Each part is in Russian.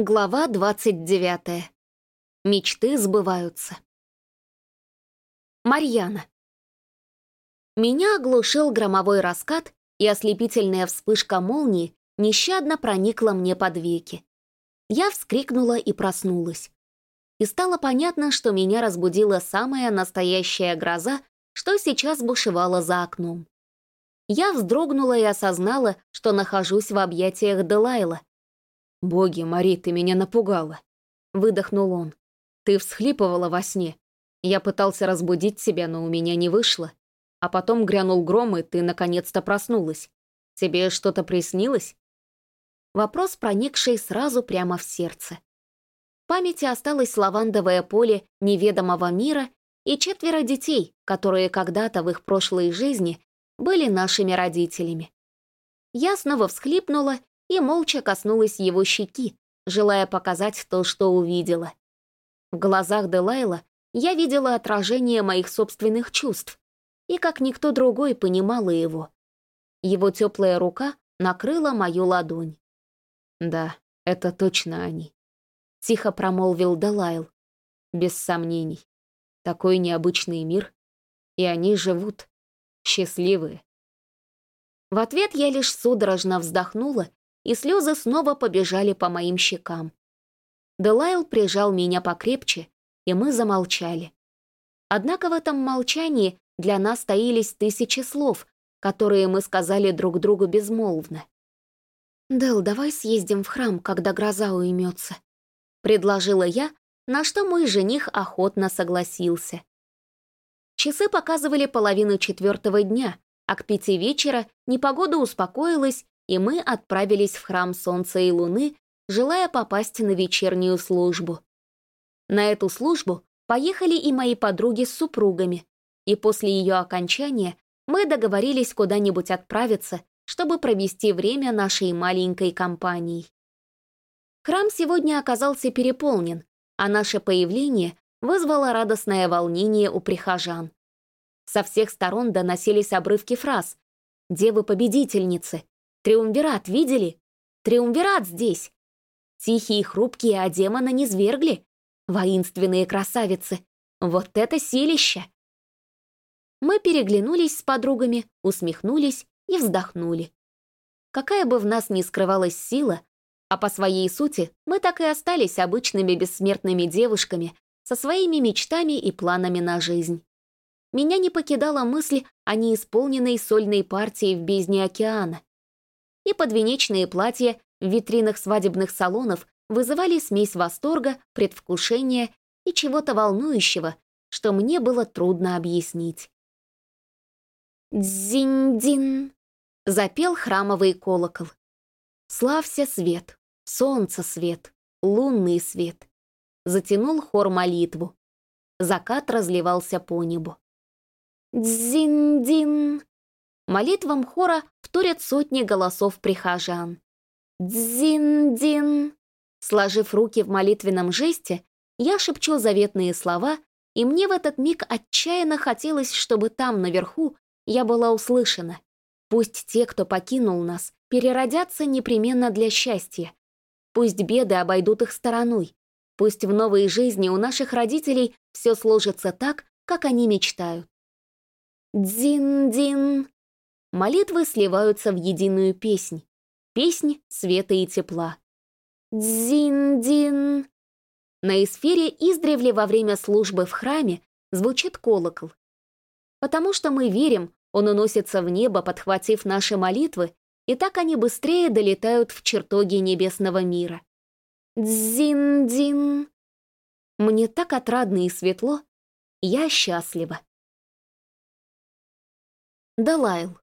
Глава 29. Мечты сбываются. Марьяна. Меня оглушил громовой раскат, и ослепительная вспышка молнии нещадно проникла мне под веки. Я вскрикнула и проснулась. И стало понятно, что меня разбудила самая настоящая гроза, что сейчас бушевала за окном. Я вздрогнула и осознала, что нахожусь в объятиях Делайла, «Боги, Мари, ты меня напугала!» Выдохнул он. «Ты всхлипывала во сне. Я пытался разбудить тебя, но у меня не вышло. А потом грянул гром, и ты наконец-то проснулась. Тебе что-то приснилось?» Вопрос, проникший сразу прямо в сердце. В памяти осталось лавандовое поле неведомого мира и четверо детей, которые когда-то в их прошлой жизни были нашими родителями. Я снова всхлипнула и молча коснулась его щеки, желая показать то, что увидела. В глазах Делайла я видела отражение моих собственных чувств, и как никто другой понимала его. Его теплая рука накрыла мою ладонь. «Да, это точно они», — тихо промолвил Делайл. «Без сомнений. Такой необычный мир, и они живут, счастливые». В ответ я лишь судорожно вздохнула и слезы снова побежали по моим щекам. Делайл прижал меня покрепче, и мы замолчали. Однако в этом молчании для нас таились тысячи слов, которые мы сказали друг другу безмолвно. «Дел, давай съездим в храм, когда гроза уймется», — предложила я, на что мой жених охотно согласился. Часы показывали половину четвертого дня, а к пяти вечера непогода успокоилась, и мы отправились в храм Солнца и Луны, желая попасть на вечернюю службу. На эту службу поехали и мои подруги с супругами, и после ее окончания мы договорились куда-нибудь отправиться, чтобы провести время нашей маленькой компанией. Храм сегодня оказался переполнен, а наше появление вызвало радостное волнение у прихожан. Со всех сторон доносились обрывки фраз «Девы-победительницы», Триумвират видели? Триумвират здесь. Тихие и хрупкие, а демона не свергли. Воинственные красавицы. Вот это силище! Мы переглянулись с подругами, усмехнулись и вздохнули. Какая бы в нас ни скрывалась сила, а по своей сути мы так и остались обычными бессмертными девушками со своими мечтами и планами на жизнь. Меня не покидала мысль о неисполненной сольной партии в бездне океана и подвенечные платья в витринах свадебных салонов вызывали смесь восторга, предвкушения и чего-то волнующего, что мне было трудно объяснить. «Дзинь-дин!» — запел храмовый колокол. «Славься свет, солнце свет, лунный свет!» Затянул хор молитву. Закат разливался по небу. «Дзинь-дин!» Молитвам хора вторят сотни голосов прихожан. «Дзин-дин!» Сложив руки в молитвенном жесте, я шепчу заветные слова, и мне в этот миг отчаянно хотелось, чтобы там, наверху, я была услышана. Пусть те, кто покинул нас, переродятся непременно для счастья. Пусть беды обойдут их стороной. Пусть в новой жизни у наших родителей все сложится так, как они мечтают. Дзин-дин! Молитвы сливаются в единую песнь. Песнь света и тепла. Дзин-дин. На эсфере издревле во время службы в храме звучит колокол. Потому что мы верим, он уносится в небо, подхватив наши молитвы, и так они быстрее долетают в чертоги небесного мира. Дзин-дин. Мне так отрадно и светло. Я счастлива. Далайл.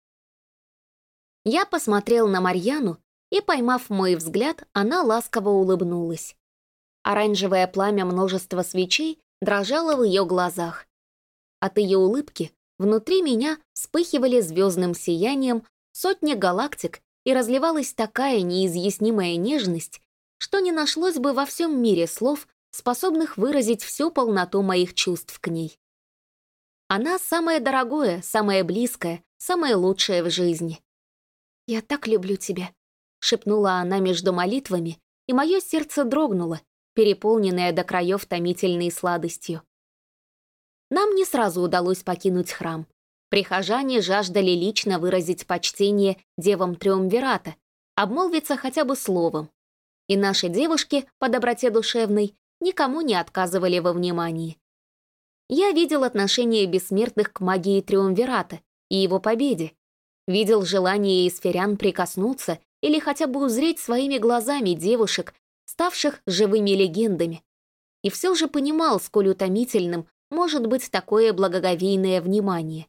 Я посмотрел на Марьяну, и, поймав мой взгляд, она ласково улыбнулась. Оранжевое пламя множества свечей дрожало в ее глазах. От ее улыбки внутри меня вспыхивали звездным сиянием сотни галактик и разливалась такая неизъяснимая нежность, что не нашлось бы во всем мире слов, способных выразить всю полноту моих чувств к ней. Она самое дорогое, самое близкое, самое лучшее в жизни. «Я так люблю тебя», — шепнула она между молитвами, и мое сердце дрогнуло, переполненное до краев томительной сладостью. Нам не сразу удалось покинуть храм. Прихожане жаждали лично выразить почтение девам Триумвирата, обмолвиться хотя бы словом. И наши девушки, по доброте душевной, никому не отказывали во внимании. Я видел отношение бессмертных к магии Триумвирата и его победе. Видел желание эсферян прикоснуться или хотя бы узреть своими глазами девушек, ставших живыми легендами. И все же понимал, сколь утомительным может быть такое благоговейное внимание.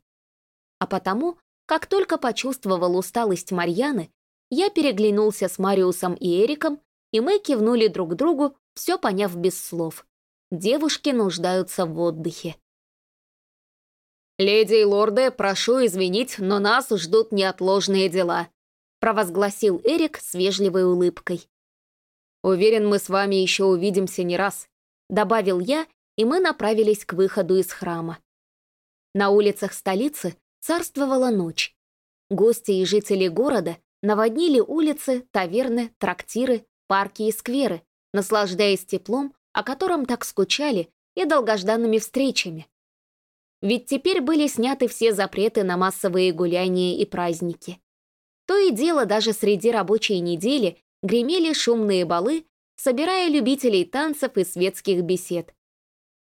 А потому, как только почувствовал усталость Марьяны, я переглянулся с Мариусом и Эриком, и мы кивнули друг другу, все поняв без слов. Девушки нуждаются в отдыхе. «Леди и лорды, прошу извинить, но нас ждут неотложные дела», провозгласил Эрик с вежливой улыбкой. «Уверен, мы с вами еще увидимся не раз», добавил я, и мы направились к выходу из храма. На улицах столицы царствовала ночь. Гости и жители города наводнили улицы, таверны, трактиры, парки и скверы, наслаждаясь теплом, о котором так скучали, и долгожданными встречами. Ведь теперь были сняты все запреты на массовые гуляния и праздники. То и дело даже среди рабочей недели гремели шумные балы, собирая любителей танцев и светских бесед.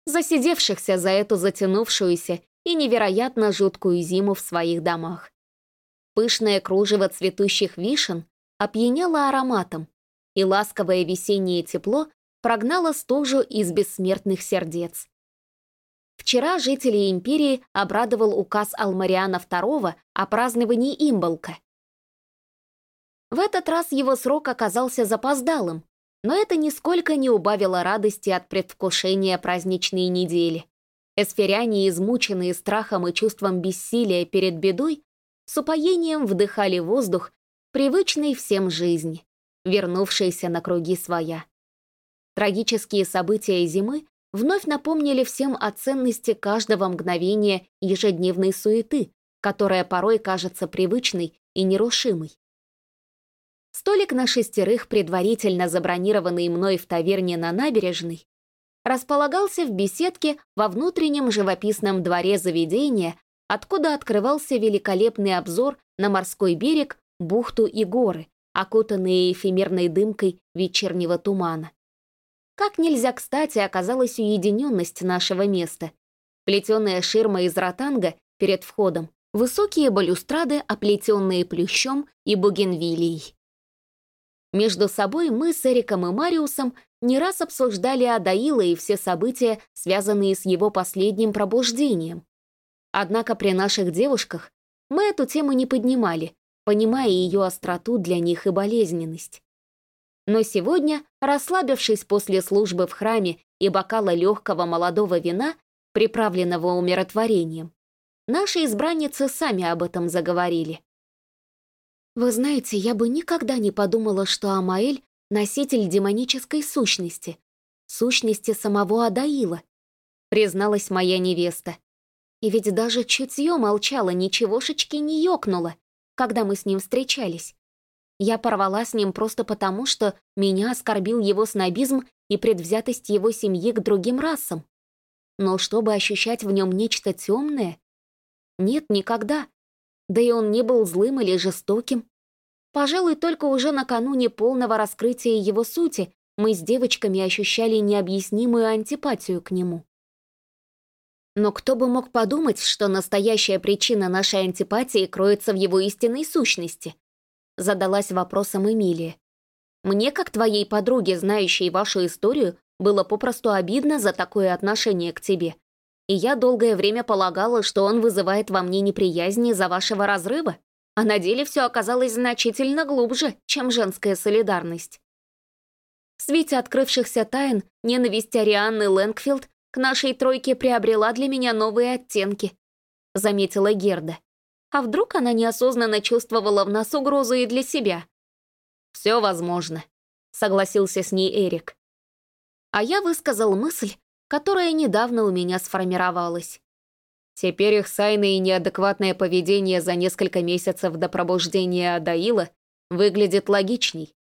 Засидевшихся за эту затянувшуюся и невероятно жуткую зиму в своих домах. Пышное кружево цветущих вишен опьяняло ароматом, и ласковое весеннее тепло прогнало стужу из бессмертных сердец. Вчера жители империи обрадовал указ Алмариана II о праздновании имболка. В этот раз его срок оказался запоздалым, но это нисколько не убавило радости от предвкушения праздничной недели. Эсферяне, измученные страхом и чувством бессилия перед бедой, с упоением вдыхали воздух, привычный всем жизни, вернувшийся на круги своя. Трагические события зимы вновь напомнили всем о ценности каждого мгновения ежедневной суеты, которая порой кажется привычной и нерушимой. Столик на шестерых, предварительно забронированный мной в таверне на набережной, располагался в беседке во внутреннем живописном дворе заведения, откуда открывался великолепный обзор на морской берег, бухту и горы, окутанные эфемерной дымкой вечернего тумана. Как нельзя кстати оказалась уединенность нашего места. Плетеная ширма из ротанга перед входом, высокие балюстрады, оплетенные плющом и бугенвилией. Между собой мы с Эриком и Мариусом не раз обсуждали Адаила и все события, связанные с его последним пробуждением. Однако при наших девушках мы эту тему не поднимали, понимая ее остроту для них и болезненность. Но сегодня, расслабившись после службы в храме и бокала легкого молодого вина, приправленного умиротворением, наши избранницы сами об этом заговорили. Вы знаете, я бы никогда не подумала, что Амаэль — носитель демонической сущности, сущности самого Адаила, призналась моя невеста. И ведь даже чутье молчало, ничегошечки не ёкнуло, когда мы с ним встречались. Я порвала с ним просто потому, что меня оскорбил его снобизм и предвзятость его семьи к другим расам. Но чтобы ощущать в нем нечто темное? Нет, никогда. Да и он не был злым или жестоким. Пожалуй, только уже накануне полного раскрытия его сути мы с девочками ощущали необъяснимую антипатию к нему. Но кто бы мог подумать, что настоящая причина нашей антипатии кроется в его истинной сущности? Задалась вопросом Эмилия. Мне, как твоей подруге, знающей вашу историю, было попросту обидно за такое отношение к тебе и я долгое время полагала, что он вызывает во мне неприязнь из-за вашего разрыва, а на деле все оказалось значительно глубже, чем женская солидарность. В свете открывшихся тайн ненависть Арианны Лэнгфилд к нашей тройке приобрела для меня новые оттенки, заметила Герда. А вдруг она неосознанно чувствовала в нас угрозу и для себя? «Все возможно», — согласился с ней Эрик. А я высказал мысль, которая недавно у меня сформировалась. Теперь их сайны и неадекватное поведение за несколько месяцев до пробуждения Адаила выглядит логичней.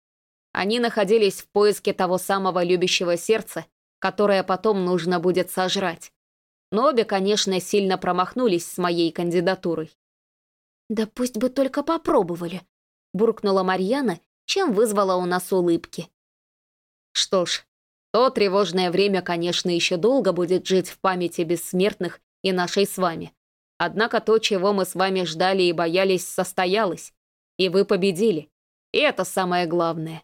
Они находились в поиске того самого любящего сердца, которое потом нужно будет сожрать. Но обе, конечно, сильно промахнулись с моей кандидатурой. «Да пусть бы только попробовали», — буркнула Марьяна, чем вызвала у нас улыбки. Что ж, то тревожное время, конечно, еще долго будет жить в памяти бессмертных и нашей с вами. Однако то, чего мы с вами ждали и боялись, состоялось. И вы победили. И это самое главное.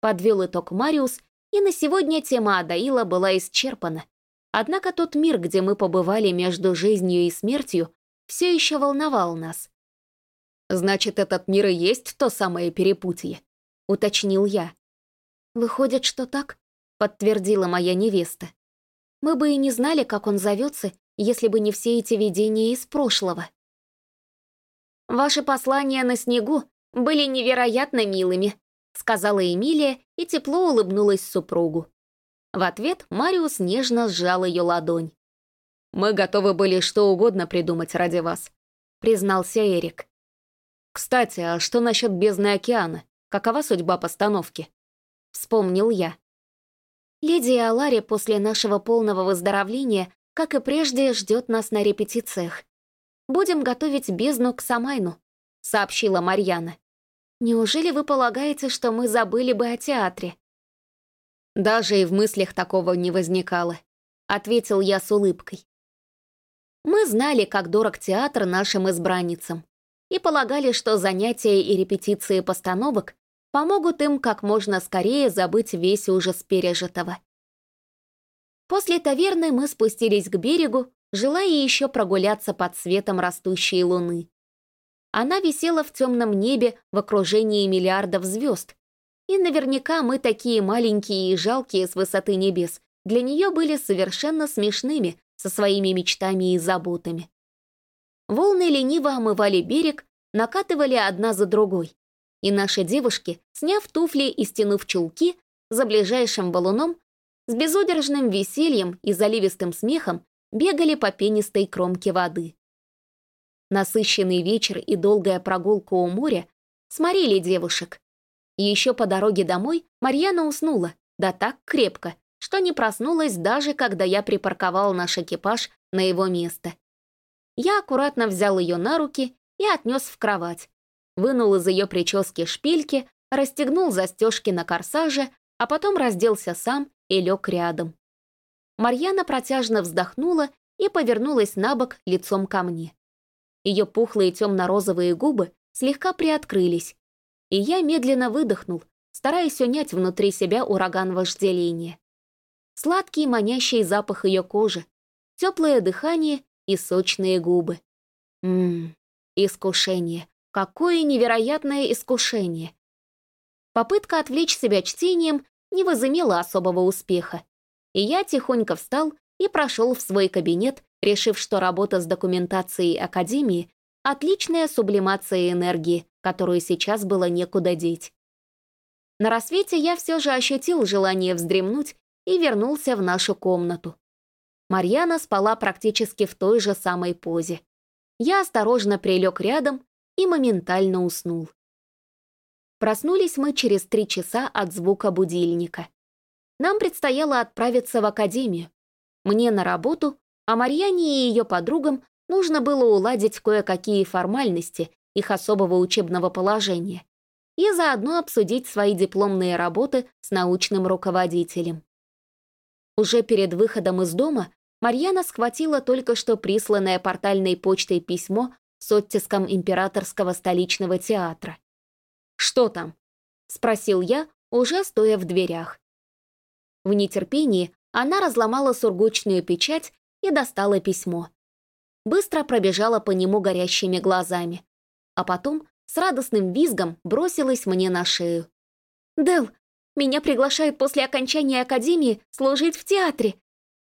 Подвел итог Мариус, и на сегодня тема Адаила была исчерпана. Однако тот мир, где мы побывали между жизнью и смертью, все еще волновал нас. «Значит, этот мир и есть то самое перепутье», — уточнил я. «Выходит, что так?» — подтвердила моя невеста. «Мы бы и не знали, как он зовется, если бы не все эти видения из прошлого». «Ваши послания на снегу были невероятно милыми», — сказала Эмилия и тепло улыбнулась супругу. В ответ Мариус нежно сжал ее ладонь. «Мы готовы были что угодно придумать ради вас», — признался Эрик. «Кстати, а что насчет бездны океана? Какова судьба постановки?» Вспомнил я. Леди Алари после нашего полного выздоровления, как и прежде, ждет нас на репетициях. Будем готовить бездну к Самайну, сообщила Марьяна. Неужели вы полагаете, что мы забыли бы о театре? Даже и в мыслях такого не возникало, ответил я с улыбкой. Мы знали, как дорог театр нашим избранницам, и полагали, что занятия и репетиции постановок помогут им как можно скорее забыть весь ужас пережитого. После таверны мы спустились к берегу, желая еще прогуляться под светом растущей луны. Она висела в темном небе в окружении миллиардов звезд, и наверняка мы такие маленькие и жалкие с высоты небес для нее были совершенно смешными со своими мечтами и заботами. Волны лениво омывали берег, накатывали одна за другой, и наши девушки, сняв туфли и стянув чулки, за ближайшим валуном, с безудержным весельем и заливистым смехом бегали по пенистой кромке воды. Насыщенный вечер и долгая прогулка у моря сморили девушек, еще по дороге домой Марьяна уснула, да так крепко, что не проснулась даже, когда я припарковал наш экипаж на его место. Я аккуратно взял ее на руки и отнес в кровать, вынул из ее прически шпильки, расстегнул застежки на корсаже, а потом разделся сам и лег рядом. Марьяна протяжно вздохнула и повернулась на бок лицом ко мне. Ее пухлые темно-розовые губы слегка приоткрылись, и я медленно выдохнул, стараясь унять внутри себя ураган вожделения. Сладкий манящий запах ее кожи, теплое дыхание и сочные губы. Ммм, искушение. Какое невероятное искушение. Попытка отвлечь себя чтением не возымела особого успеха, и я тихонько встал и прошел в свой кабинет, решив, что работа с документацией Академии — отличная сублимация энергии, которую сейчас было некуда деть. На рассвете я все же ощутил желание вздремнуть и вернулся в нашу комнату. Марьяна спала практически в той же самой позе. Я осторожно прилег рядом и моментально уснул. Проснулись мы через три часа от звука будильника. Нам предстояло отправиться в академию. Мне на работу, а Марьяне и ее подругам нужно было уладить кое-какие формальности их особого учебного положения и заодно обсудить свои дипломные работы с научным руководителем. Уже перед выходом из дома Марьяна схватила только что присланное портальной почтой письмо с оттиском Императорского столичного театра. «Что там?» — спросил я, уже стоя в дверях. В нетерпении она разломала сургучную печать и достала письмо. Быстро пробежала по нему горящими глазами а потом с радостным визгом бросилась мне на шею. «Дел, меня приглашают после окончания академии служить в театре.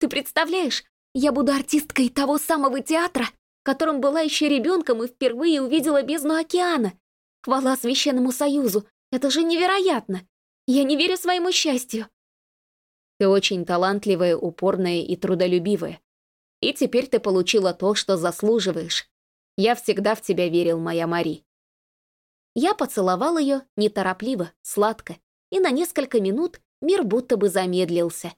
Ты представляешь, я буду артисткой того самого театра, которым была еще ребенком и впервые увидела бездну океана. Хвала Священному Союзу, это же невероятно! Я не верю своему счастью!» «Ты очень талантливая, упорная и трудолюбивая. И теперь ты получила то, что заслуживаешь. Я всегда в тебя верил, моя Мари». Я поцеловал ее неторопливо, сладко, и на несколько минут мир будто бы замедлился.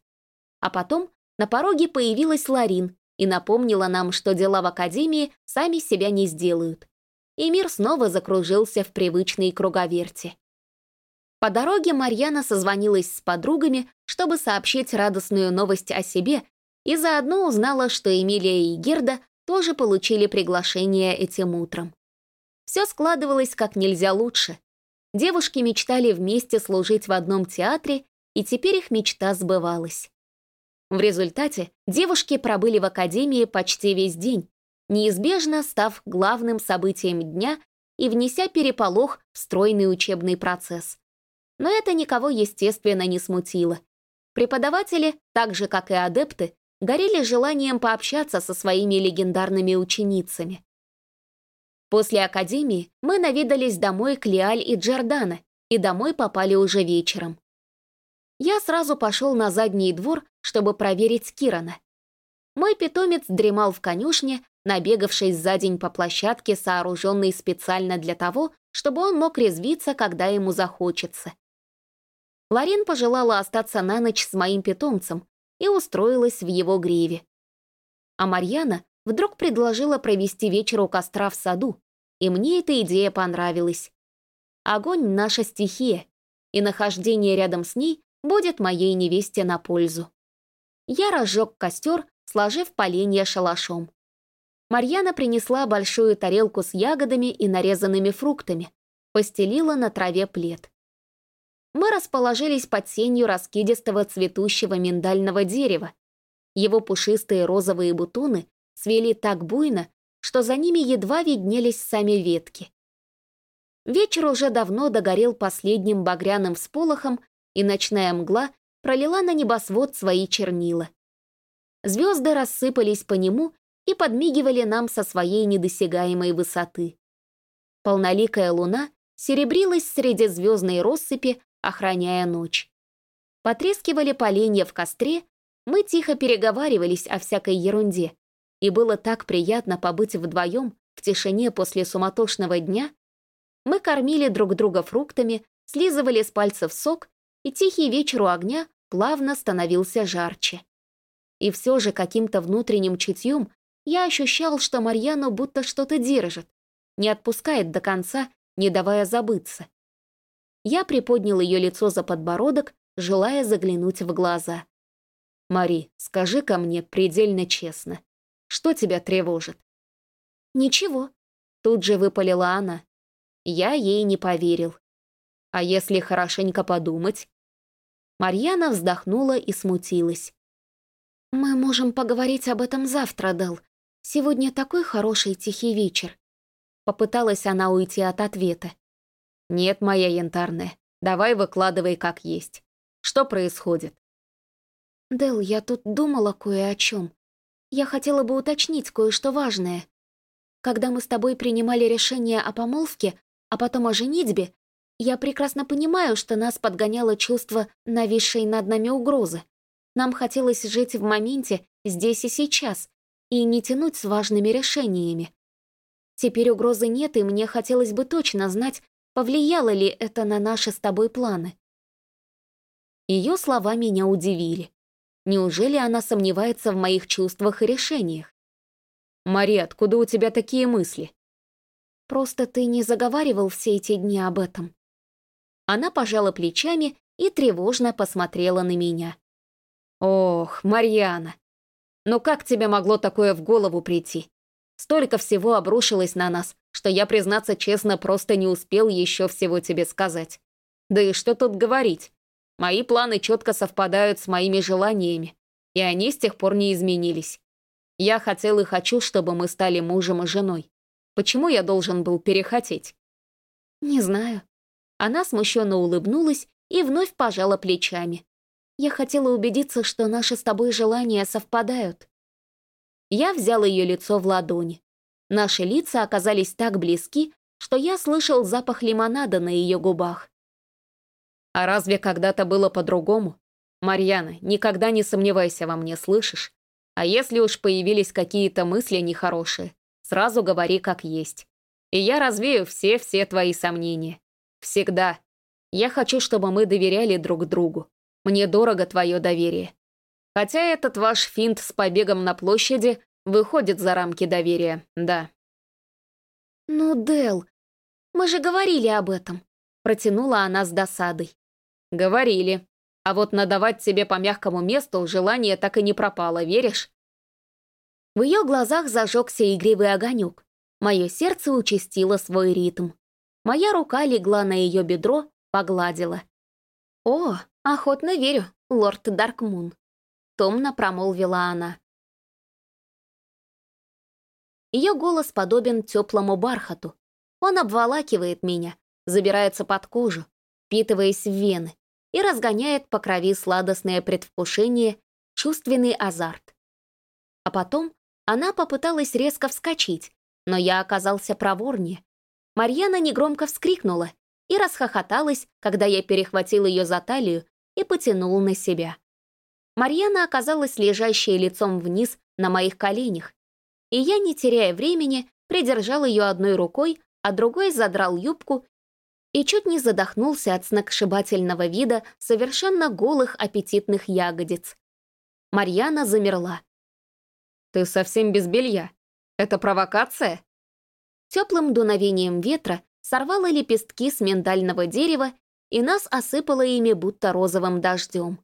А потом на пороге появилась Ларин и напомнила нам, что дела в Академии сами себя не сделают. И мир снова закружился в привычной круговерти. По дороге Марьяна созвонилась с подругами, чтобы сообщить радостную новость о себе, и заодно узнала, что Эмилия и Герда тоже получили приглашение этим утром. Все складывалось как нельзя лучше. Девушки мечтали вместе служить в одном театре, и теперь их мечта сбывалась. В результате девушки пробыли в академии почти весь день, неизбежно став главным событием дня и внеся переполох в стройный учебный процесс. Но это никого, естественно, не смутило. Преподаватели, так же как и адепты, горели желанием пообщаться со своими легендарными ученицами. После академии мы наведались домой к Лиаль и Джордана, и домой попали уже вечером. Я сразу пошел на задний двор, чтобы проверить Кирана. Мой питомец дремал в конюшне, набегавшись за день по площадке, сооруженной специально для того, чтобы он мог резвиться, когда ему захочется. Ларин пожелала остаться на ночь с моим питомцем и устроилась в его гриве. А Марьяна вдруг предложила провести вечер у костра в саду, и мне эта идея понравилась. Огонь — наша стихия, и нахождение рядом с ней будет моей невесте на пользу. Я разжег костер, сложив поленья шалашом. Марьяна принесла большую тарелку с ягодами и нарезанными фруктами, постелила на траве плед. Мы расположились под сенью раскидистого цветущего миндального дерева. Его пушистые розовые бутоны свели так буйно, что за ними едва виднелись сами ветки. Вечер уже давно догорел последним багряным всполохом и ночная мгла пролила на небосвод свои чернила. Звезды рассыпались по нему и подмигивали нам со своей недосягаемой высоты. Полноликая луна серебрилась среди звездной россыпи, охраняя ночь. Потрескивали поленья в костре, мы тихо переговаривались о всякой ерунде, и было так приятно побыть вдвоем в тишине после суматошного дня. Мы кормили друг друга фруктами, слизывали с пальцев сок и тихий вечер у огня плавно становился жарче. И все же каким-то внутренним чутьем я ощущал, что Марьяну будто что-то держит, не отпускает до конца, не давая забыться. Я приподнял ее лицо за подбородок, желая заглянуть в глаза. «Мари, скажи ко мне предельно честно, что тебя тревожит?» «Ничего», — тут же выпалила она. Я ей не поверил. «А если хорошенько подумать?» Марьяна вздохнула и смутилась. «Мы можем поговорить об этом завтра, Дел. Сегодня такой хороший тихий вечер». Попыталась она уйти от ответа. «Нет, моя янтарная, давай выкладывай как есть. Что происходит?» «Дел, я тут думала кое о чем. Я хотела бы уточнить кое-что важное. Когда мы с тобой принимали решение о помолвке, а потом о женитьбе, я прекрасно понимаю, что нас подгоняло чувство нависшей над нами угрозы. Нам хотелось жить в моменте, здесь и сейчас, и не тянуть с важными решениями. Теперь угрозы нет, и мне хотелось бы точно знать, повлияло ли это на наши с тобой планы. Ее слова меня удивили. Неужели она сомневается в моих чувствах и решениях? «Мари, откуда у тебя такие мысли?» «Просто ты не заговаривал все эти дни об этом». Она пожала плечами и тревожно посмотрела на меня. «Ох, Марьяна, ну как тебе могло такое в голову прийти? Столько всего обрушилось на нас, что я, признаться честно, просто не успел еще всего тебе сказать. Да и что тут говорить? Мои планы четко совпадают с моими желаниями, и они с тех пор не изменились. Я хотел и хочу, чтобы мы стали мужем и женой. Почему я должен был перехотеть?» «Не знаю», она смущенно улыбнулась и вновь пожала плечами. «Я хотела убедиться, что наши с тобой желания совпадают». Я взял ее лицо в ладони. Наши лица оказались так близки, что я слышал запах лимонада на ее губах. «А разве когда-то было по-другому? Марьяна, никогда не сомневайся во мне, слышишь? А если уж появились какие-то мысли нехорошие, сразу говори как есть. И я развею все-все твои сомнения. Всегда. Я хочу, чтобы мы доверяли друг другу. Мне дорого твое доверие. Хотя этот ваш финт с побегом на площади выходит за рамки доверия, да. «Ну, Дел, мы же говорили об этом», — протянула она с досадой. «Говорили. А вот надавать себе по мягкому месту желание так и не пропало, веришь?» В ее глазах зажегся игривый огонек. Мое сердце участило свой ритм. Моя рука легла на ее бедро, погладила. «О, охотно верю, лорд Даркмун», — томно промолвила она. Ее голос подобен теплому бархату. Он обволакивает меня, забирается под кожу, впитываясь в вены и разгоняет по крови сладостное предвкушение, чувственный азарт. А потом она попыталась резко вскочить, но я оказался проворнее. Марьяна негромко вскрикнула и расхохоталась, когда я перехватил ее за талию и потянул на себя. Марьяна оказалась лежащей лицом вниз на моих коленях, и я, не теряя времени, придержал ее одной рукой, а другой задрал юбку и чуть не задохнулся от сногсшибательного вида совершенно голых аппетитных ягодиц. Марьяна замерла. «Ты совсем без белья? Это провокация?» Теплым дуновением ветра сорвало лепестки с миндального дерева и нас осыпало ими будто розовым дождем.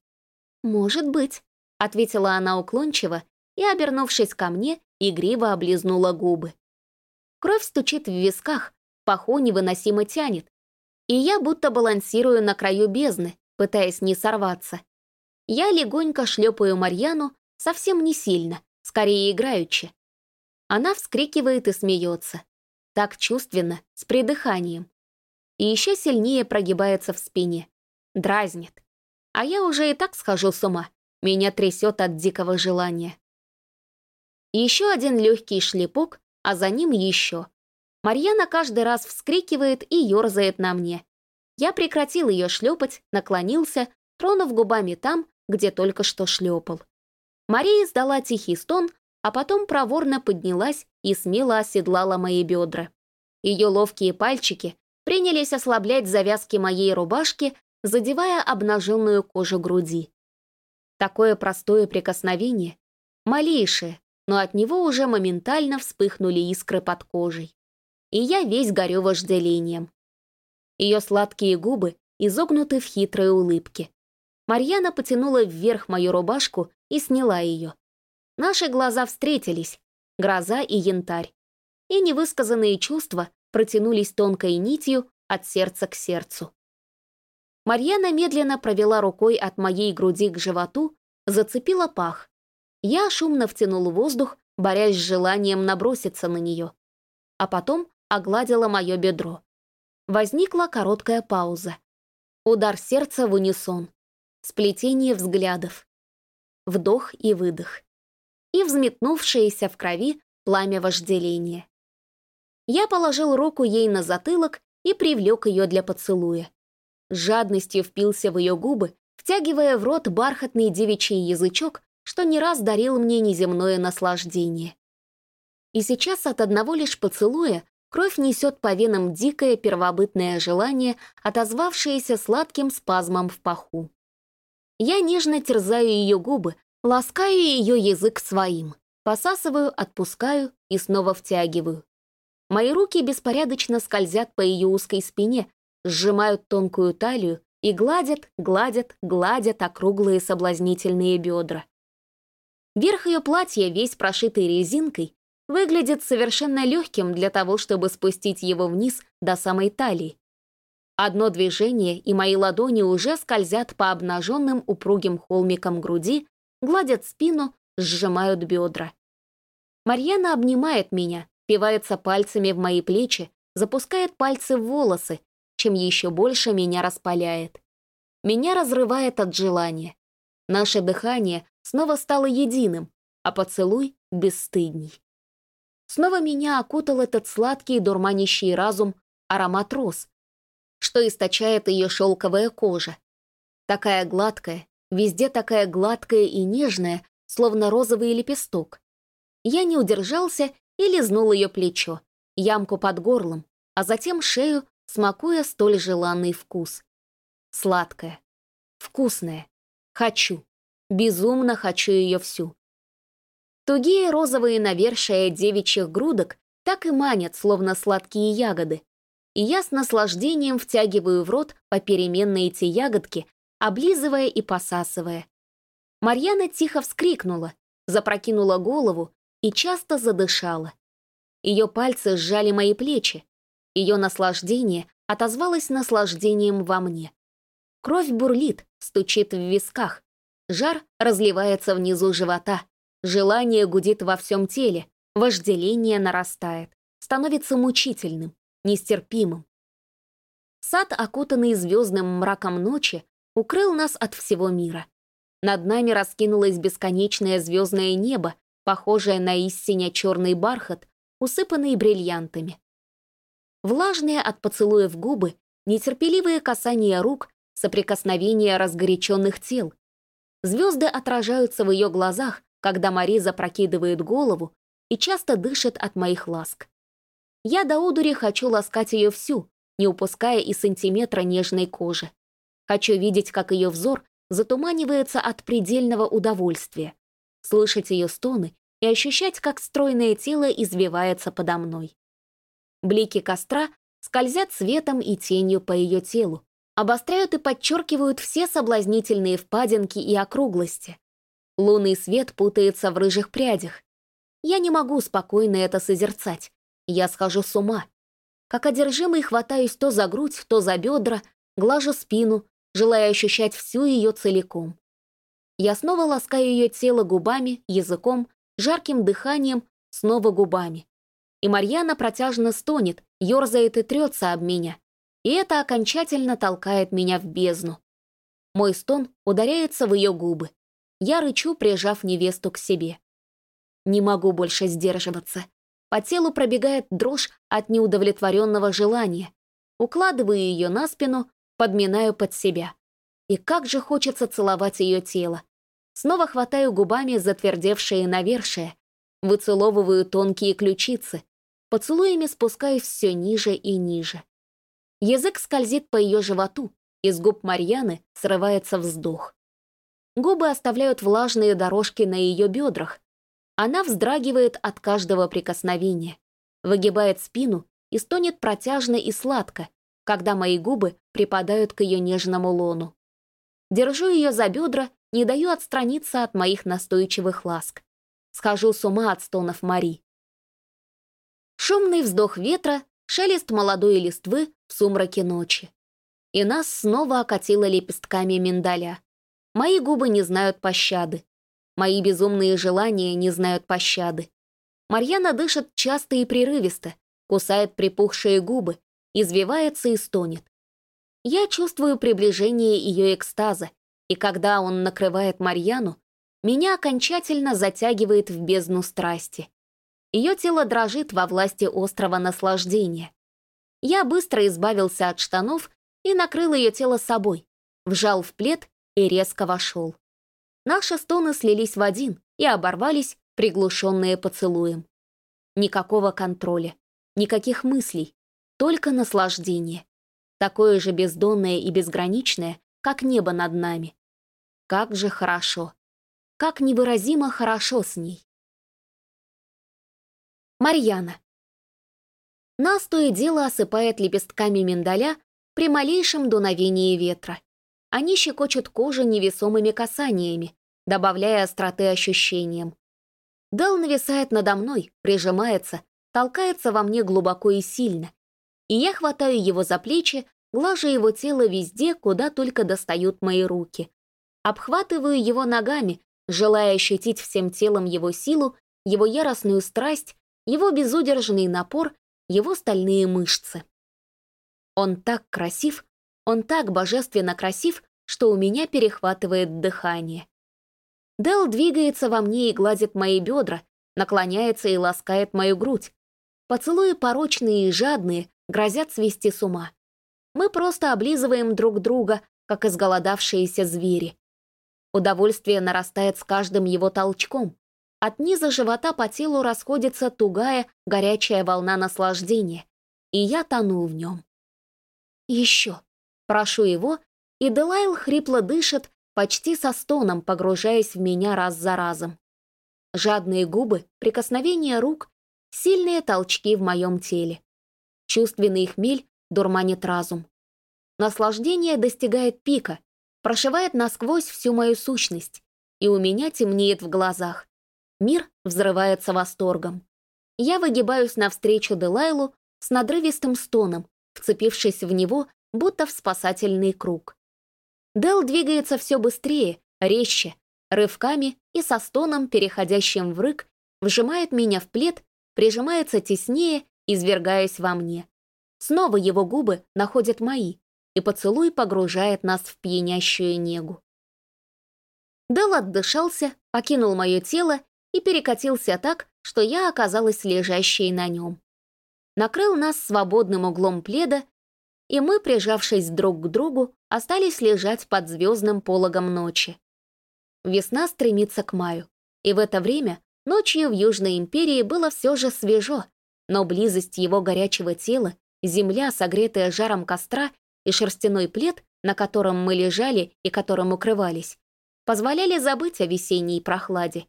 «Может быть», — ответила она уклончиво и, обернувшись ко мне, игриво облизнула губы. Кровь стучит в висках, паху невыносимо тянет, и я будто балансирую на краю бездны, пытаясь не сорваться. Я легонько шлепаю Марьяну, совсем не сильно, скорее играючи. Она вскрикивает и смеется. Так чувственно, с придыханием. И еще сильнее прогибается в спине. Дразнит. А я уже и так схожу с ума. Меня трясет от дикого желания. Еще один легкий шлепок, а за ним еще. Марьяна каждый раз вскрикивает и ерзает на мне. Я прекратил ее шлепать, наклонился, тронув губами там, где только что шлепал. Мария издала тихий стон, а потом проворно поднялась и смело оседлала мои бедра. Ее ловкие пальчики принялись ослаблять завязки моей рубашки, задевая обнаженную кожу груди. Такое простое прикосновение, малейшее, но от него уже моментально вспыхнули искры под кожей. И я весь горю вожделением. Ее сладкие губы изогнуты в хитрой улыбке. Марьяна потянула вверх мою рубашку и сняла ее. Наши глаза встретились, гроза и янтарь. И невысказанные чувства протянулись тонкой нитью от сердца к сердцу. Марьяна медленно провела рукой от моей груди к животу, зацепила пах, я шумно втянул воздух, борясь с желанием наброситься на нее. А потом огладила мое бедро. Возникла короткая пауза. Удар сердца в унисон. Сплетение взглядов. Вдох и выдох. И взметнувшееся в крови пламя вожделения. Я положил руку ей на затылок и привлек ее для поцелуя. Жадностью впился в ее губы, втягивая в рот бархатный девичий язычок, что не раз дарил мне неземное наслаждение. И сейчас от одного лишь поцелуя кровь несет по венам дикое первобытное желание, отозвавшееся сладким спазмом в паху. Я нежно терзаю ее губы, ласкаю ее язык своим, посасываю, отпускаю и снова втягиваю. Мои руки беспорядочно скользят по ее узкой спине, сжимают тонкую талию и гладят, гладят, гладят округлые соблазнительные бедра. Верх ее платья, весь прошитый резинкой, выглядит совершенно легким для того, чтобы спустить его вниз до самой талии. Одно движение, и мои ладони уже скользят по обнаженным упругим холмикам груди, гладят спину, сжимают бедра. Марьяна обнимает меня, впивается пальцами в мои плечи, запускает пальцы в волосы, чем еще больше меня распаляет. Меня разрывает от желания. Наше дыхание снова стало единым, а поцелуй — бесстыдней. Снова меня окутал этот сладкий дурманящий разум аромат роз, что источает ее шелковая кожа. Такая гладкая, везде такая гладкая и нежная, словно розовый лепесток. Я не удержался и лизнул ее плечо, ямку под горлом, а затем шею, смакуя столь желанный вкус. Сладкая. Вкусная. Хочу. Безумно хочу ее всю. Тугие розовые навершия девичьих грудок так и манят, словно сладкие ягоды. И я с наслаждением втягиваю в рот попеременно эти ягодки, облизывая и посасывая. Марьяна тихо вскрикнула, запрокинула голову и часто задышала. Ее пальцы сжали мои плечи. Ее наслаждение отозвалось наслаждением во мне. Кровь бурлит, стучит в висках. Жар разливается внизу живота. Желание гудит во всем теле. Вожделение нарастает. Становится мучительным, нестерпимым. Сад, окутанный звездным мраком ночи, укрыл нас от всего мира. Над нами раскинулось бесконечное звездное небо, похожее на истиня черный бархат, усыпанный бриллиантами. Влажные от поцелуев губы, нетерпеливые касания рук, соприкосновения разгоряченных тел. Звезды отражаются в ее глазах, когда Мари запрокидывает голову и часто дышит от моих ласк. Я до удури хочу ласкать ее всю, не упуская и сантиметра нежной кожи. Хочу видеть, как ее взор затуманивается от предельного удовольствия, слышать ее стоны и ощущать, как стройное тело извивается подо мной. Блики костра скользят светом и тенью по ее телу, обостряют и подчеркивают все соблазнительные впадинки и округлости. Лунный свет путается в рыжих прядях. Я не могу спокойно это созерцать. Я схожу с ума. Как одержимый хватаюсь то за грудь, то за бедра, глажу спину, желая ощущать всю ее целиком. Я снова ласкаю ее тело губами, языком, жарким дыханием, снова губами. И Марьяна протяжно стонет, ерзает и трется об меня. И это окончательно толкает меня в бездну. Мой стон ударяется в ее губы. Я рычу, прижав невесту к себе. Не могу больше сдерживаться. По телу пробегает дрожь от неудовлетворенного желания. Укладываю ее на спину, подминаю под себя. И как же хочется целовать ее тело. Снова хватаю губами затвердевшие навершие, выцеловываю тонкие ключицы, поцелуями спускаюсь все ниже и ниже. Язык скользит по ее животу, из губ Марьяны срывается вздох. Губы оставляют влажные дорожки на ее бедрах. Она вздрагивает от каждого прикосновения, выгибает спину и стонет протяжно и сладко, когда мои губы припадают к ее нежному лону. Держу ее за бедра, не даю отстраниться от моих настойчивых ласк. Схожу с ума от стонов Мари. Шумный вздох ветра, шелест молодой листвы в сумраке ночи. И нас снова окатило лепестками миндаля. Мои губы не знают пощады. Мои безумные желания не знают пощады. Марьяна дышит часто и прерывисто, кусает припухшие губы, извивается и стонет. Я чувствую приближение ее экстаза, и когда он накрывает Марьяну, меня окончательно затягивает в бездну страсти. Ее тело дрожит во власти острого наслаждения. Я быстро избавился от штанов и накрыл ее тело собой, вжал в плед и резко вошел. Наши стоны слились в один и оборвались, приглушенные поцелуем. Никакого контроля, никаких мыслей, только наслаждение. Такое же бездонное и безграничное, как небо над нами. Как же хорошо. Как невыразимо хорошо с ней. Марьяна. Нас то и дело осыпает лепестками миндаля при малейшем дуновении ветра. Они щекочут кожу невесомыми касаниями, добавляя остроты ощущениям. Дал нависает надо мной, прижимается, толкается во мне глубоко и сильно, и я хватаю его за плечи, глажу его тело везде, куда только достают мои руки. Обхватываю его ногами, желая ощутить всем телом его силу, его яростную страсть, его безудержный напор, его стальные мышцы. Он так красив, он так божественно красив, что у меня перехватывает дыхание. Дел двигается во мне и гладит мои бедра, наклоняется и ласкает мою грудь. Поцелуи порочные и жадные, грозят свести с ума. Мы просто облизываем друг друга, как изголодавшиеся звери. Удовольствие нарастает с каждым его толчком. От низа живота по телу расходится тугая, горячая волна наслаждения, и я тону в нем. Еще. Прошу его, И Делайл хрипло дышит, почти со стоном погружаясь в меня раз за разом. Жадные губы, прикосновения рук, сильные толчки в моем теле. Чувственный хмель дурманит разум. Наслаждение достигает пика, прошивает насквозь всю мою сущность, и у меня темнеет в глазах. Мир взрывается восторгом. Я выгибаюсь навстречу Делайлу с надрывистым стоном, вцепившись в него, будто в спасательный круг. Дел двигается все быстрее, резче, рывками и со стоном, переходящим в рык, вжимает меня в плед, прижимается теснее, извергаясь во мне. Снова его губы находят мои, и поцелуй погружает нас в пьянящую негу. Дел отдышался, покинул мое тело и перекатился так, что я оказалась лежащей на нем. Накрыл нас свободным углом пледа, и мы, прижавшись друг к другу, остались лежать под звездным пологом ночи. Весна стремится к маю, и в это время ночью в Южной империи было все же свежо, но близость его горячего тела, земля, согретая жаром костра, и шерстяной плед, на котором мы лежали и которым укрывались, позволяли забыть о весенней прохладе.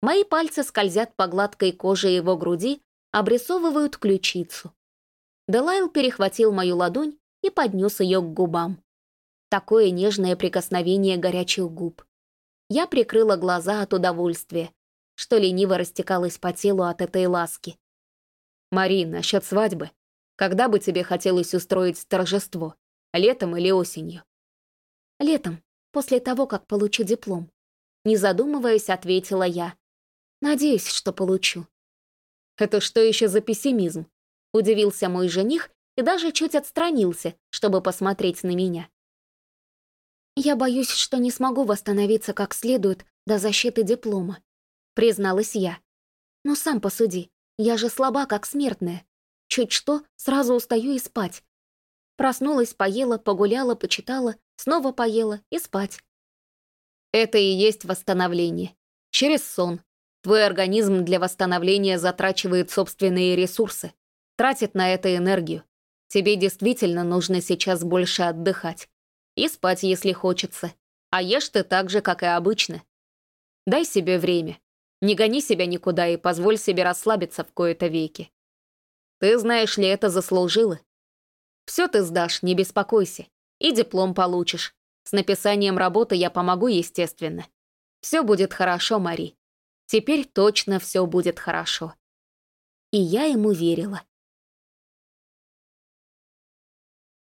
Мои пальцы скользят по гладкой коже его груди, обрисовывают ключицу. Делайл перехватил мою ладонь и поднес ее к губам. Такое нежное прикосновение горячих губ. Я прикрыла глаза от удовольствия, что лениво растекалось по телу от этой ласки. «Мари, насчет свадьбы. Когда бы тебе хотелось устроить торжество? Летом или осенью?» «Летом, после того, как получу диплом». Не задумываясь, ответила я. «Надеюсь, что получу». «Это что еще за пессимизм?» Удивился мой жених и даже чуть отстранился, чтобы посмотреть на меня. «Я боюсь, что не смогу восстановиться как следует до защиты диплома», — призналась я. «Но сам посуди, я же слаба, как смертная. Чуть что, сразу устаю и спать. Проснулась, поела, погуляла, почитала, снова поела и спать. Это и есть восстановление. Через сон. Твой организм для восстановления затрачивает собственные ресурсы, тратит на это энергию. Тебе действительно нужно сейчас больше отдыхать. И спать, если хочется. А ешь ты так же, как и обычно. Дай себе время. Не гони себя никуда и позволь себе расслабиться в кои-то веки. Ты, знаешь ли, это заслужила. Все ты сдашь, не беспокойся. И диплом получишь. С написанием работы я помогу, естественно. Все будет хорошо, Мари. Теперь точно все будет хорошо. И я ему верила.